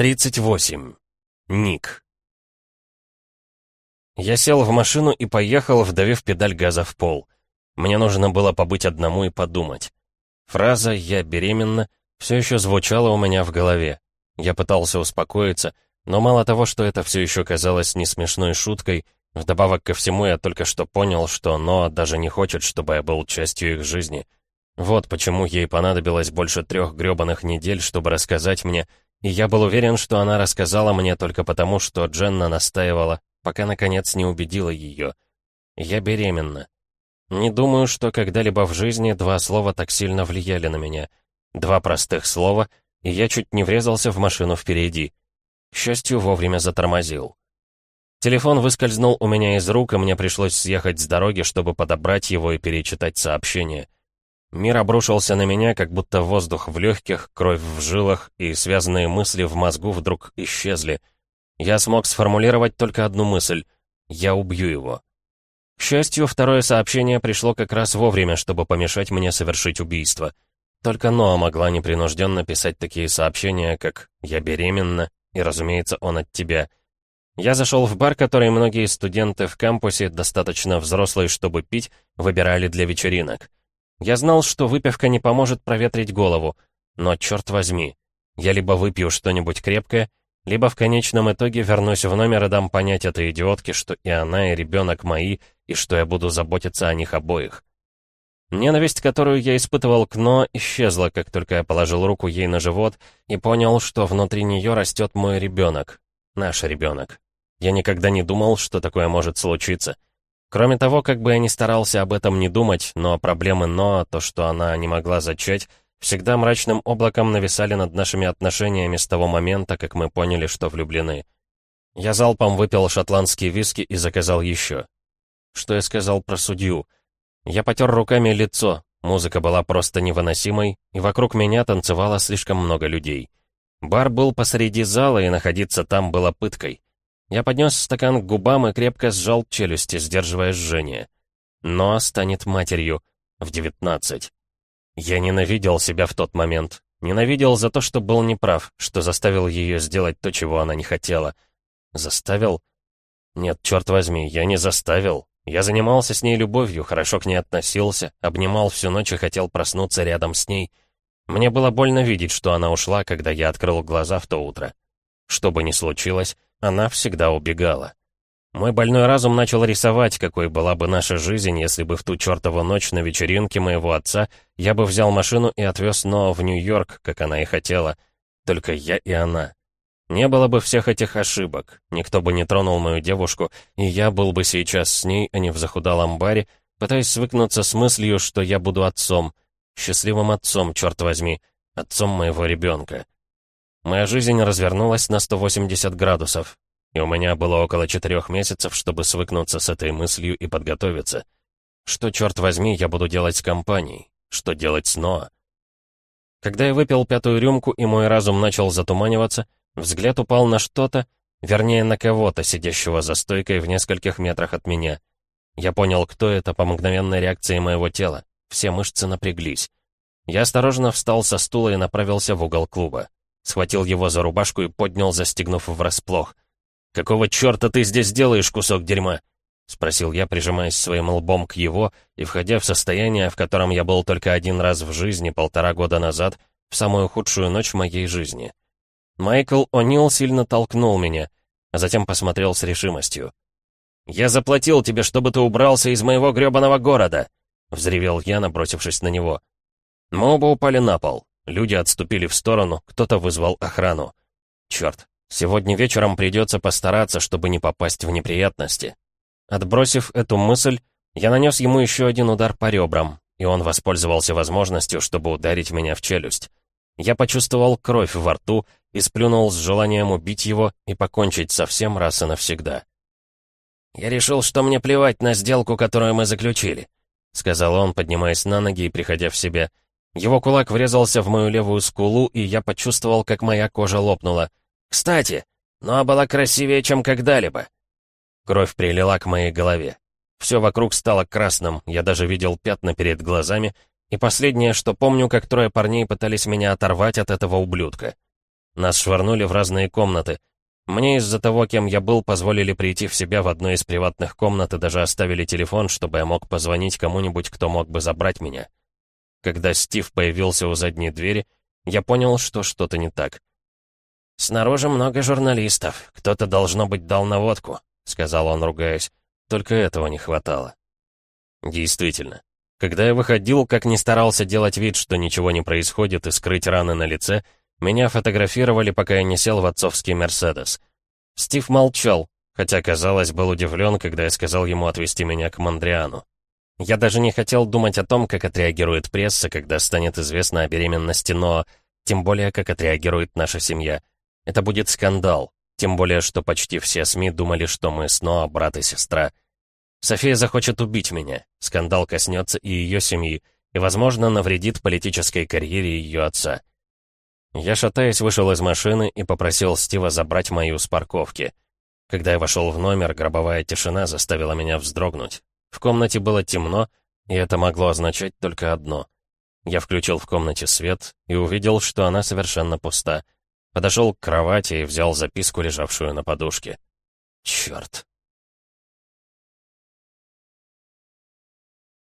38. Ник. Я сел в машину и поехал, вдавив педаль газа в пол. Мне нужно было побыть одному и подумать. Фраза «я беременна» все еще звучала у меня в голове. Я пытался успокоиться, но мало того, что это все еще казалось не смешной шуткой, вдобавок ко всему я только что понял, что Ноа даже не хочет, чтобы я был частью их жизни. Вот почему ей понадобилось больше трех грёбаных недель, чтобы рассказать мне, и я был уверен, что она рассказала мне только потому, что Дженна настаивала, пока, наконец, не убедила ее. Я беременна. Не думаю, что когда-либо в жизни два слова так сильно влияли на меня. Два простых слова, и я чуть не врезался в машину впереди. К счастью, вовремя затормозил. Телефон выскользнул у меня из рук, и мне пришлось съехать с дороги, чтобы подобрать его и перечитать сообщение. Мир обрушился на меня, как будто воздух в легких, кровь в жилах и связанные мысли в мозгу вдруг исчезли. Я смог сформулировать только одну мысль — я убью его. К счастью, второе сообщение пришло как раз вовремя, чтобы помешать мне совершить убийство. Только Ноа могла непринужденно писать такие сообщения, как «я беременна» и, разумеется, он от тебя. Я зашел в бар, который многие студенты в кампусе, достаточно взрослые, чтобы пить, выбирали для вечеринок. Я знал, что выпивка не поможет проветрить голову, но, черт возьми, я либо выпью что-нибудь крепкое, либо в конечном итоге вернусь в номер и дам понять этой идиотке, что и она, и ребенок мои, и что я буду заботиться о них обоих. Ненависть, которую я испытывал к Но, исчезла, как только я положил руку ей на живот и понял, что внутри нее растет мой ребенок. Наш ребенок. Я никогда не думал, что такое может случиться. Кроме того, как бы я ни старался об этом не думать, но проблемы Ноа, то, что она не могла зачать, всегда мрачным облаком нависали над нашими отношениями с того момента, как мы поняли, что влюблены. Я залпом выпил шотландские виски и заказал еще. Что я сказал про судью? Я потер руками лицо, музыка была просто невыносимой, и вокруг меня танцевало слишком много людей. Бар был посреди зала, и находиться там было пыткой. Я поднес стакан к губам и крепко сжал челюсти, сдерживая жжение. Но станет матерью в девятнадцать. Я ненавидел себя в тот момент. Ненавидел за то, что был неправ, что заставил ее сделать то, чего она не хотела. Заставил? Нет, черт возьми, я не заставил. Я занимался с ней любовью, хорошо к ней относился, обнимал всю ночь и хотел проснуться рядом с ней. Мне было больно видеть, что она ушла, когда я открыл глаза в то утро. Что бы ни случилось, она всегда убегала. Мой больной разум начал рисовать, какой была бы наша жизнь, если бы в ту чертову ночь на вечеринке моего отца я бы взял машину и отвез Ноа в Нью-Йорк, как она и хотела. Только я и она. Не было бы всех этих ошибок, никто бы не тронул мою девушку, и я был бы сейчас с ней, а не в захудалом баре, пытаясь свыкнуться с мыслью, что я буду отцом, счастливым отцом, черт возьми, отцом моего ребенка. Моя жизнь развернулась на 180 градусов, и у меня было около четырех месяцев, чтобы свыкнуться с этой мыслью и подготовиться. Что, черт возьми, я буду делать с компанией? Что делать с Ноа? Когда я выпил пятую рюмку и мой разум начал затуманиваться, взгляд упал на что-то, вернее, на кого-то, сидящего за стойкой в нескольких метрах от меня. Я понял, кто это по мгновенной реакции моего тела. Все мышцы напряглись. Я осторожно встал со стула и направился в угол клуба. Схватил его за рубашку и поднял, застегнув врасплох. «Какого черта ты здесь делаешь, кусок дерьма?» — спросил я, прижимаясь своим лбом к его и входя в состояние, в котором я был только один раз в жизни полтора года назад, в самую худшую ночь моей жизни. Майкл О'Нил сильно толкнул меня, а затем посмотрел с решимостью. «Я заплатил тебе, чтобы ты убрался из моего грёбаного города!» — взревел я, набросившись на него. Мы оба упали на пол. Люди отступили в сторону, кто-то вызвал охрану. Черт, сегодня вечером придется постараться, чтобы не попасть в неприятности. Отбросив эту мысль, я нанес ему еще один удар по ребрам, и он воспользовался возможностью, чтобы ударить меня в челюсть. Я почувствовал кровь во рту и сплюнул с желанием убить его и покончить со всем раз и навсегда. «Я решил, что мне плевать на сделку, которую мы заключили», — сказал он, поднимаясь на ноги и приходя в себя. Его кулак врезался в мою левую скулу, и я почувствовал, как моя кожа лопнула. «Кстати, но была красивее, чем когда-либо». Кровь прилила к моей голове. Все вокруг стало красным, я даже видел пятна перед глазами, и последнее, что помню, как трое парней пытались меня оторвать от этого ублюдка. Нас швырнули в разные комнаты. Мне из-за того, кем я был, позволили прийти в себя в одной из приватных комнат и даже оставили телефон, чтобы я мог позвонить кому-нибудь, кто мог бы забрать меня. Когда Стив появился у задней двери, я понял, что что-то не так. «Снаружи много журналистов. Кто-то, должно быть, дал наводку», — сказал он, ругаясь. Только этого не хватало. Действительно. Когда я выходил, как ни старался делать вид, что ничего не происходит и скрыть раны на лице, меня фотографировали, пока я не сел в отцовский «Мерседес». Стив молчал, хотя, казалось, был удивлен, когда я сказал ему отвезти меня к Мандриану. Я даже не хотел думать о том, как отреагирует пресса, когда станет известно о беременности но тем более, как отреагирует наша семья. Это будет скандал, тем более, что почти все СМИ думали, что мы с Ноа брат и сестра. София захочет убить меня, скандал коснется и ее семьи, и, возможно, навредит политической карьере ее отца. Я, шатаясь, вышел из машины и попросил Стива забрать мою с парковки. Когда я вошел в номер, гробовая тишина заставила меня вздрогнуть. В комнате было темно, и это могло означать только одно. Я включил в комнате свет и увидел, что она совершенно пуста. Подошел к кровати и взял записку, лежавшую на подушке. Черт.